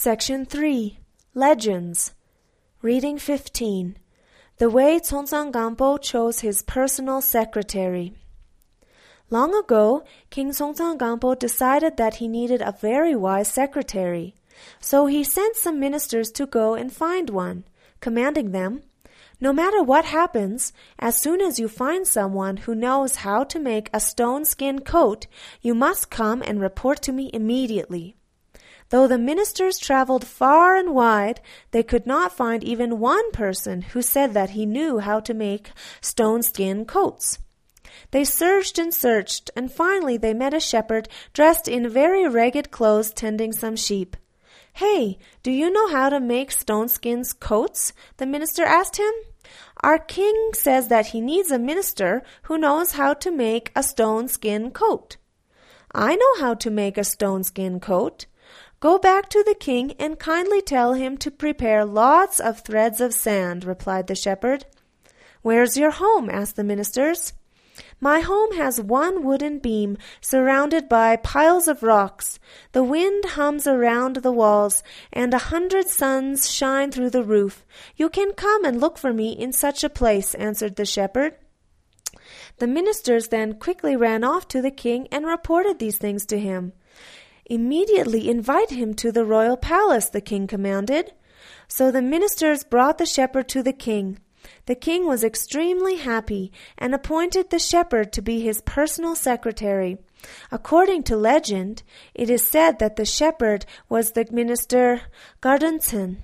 Section 3 Legends Reading 15 The way Songtsen Gampo chose his personal secretary. Long ago, King Songtsen Gampo decided that he needed a very wise secretary. So he sent some ministers to go and find one, commanding them, No matter what happens, as soon as you find someone who knows how to make a stone skin coat, you must come and report to me immediately. Though the ministers traveled far and wide, they could not find even one person who said that he knew how to make stone skin coats. They searched and searched, and finally they met a shepherd dressed in very ragged clothes tending some sheep. Hey, do you know how to make stone skins coats? the minister asked him. Our king says that he needs a minister who knows how to make a stone skin coat. I know how to make a stone skin coat. Go back to the king and kindly tell him to prepare lots of threads of sand, replied the shepherd. Where's your home? asked the ministers. My home has one wooden beam surrounded by piles of rocks. The wind hums around the walls, and a hundred suns shine through the roof. You can come and look for me in such a place, answered the shepherd. The ministers then quickly ran off to the king and reported these things to him. Immediately invite him to the royal palace, the king commanded. So the ministers brought the shepherd to the king. The king was extremely happy and appointed the shepherd to be his personal secretary. According to legend, it is said that the shepherd was the minister Gardantsen.